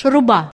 шуруба.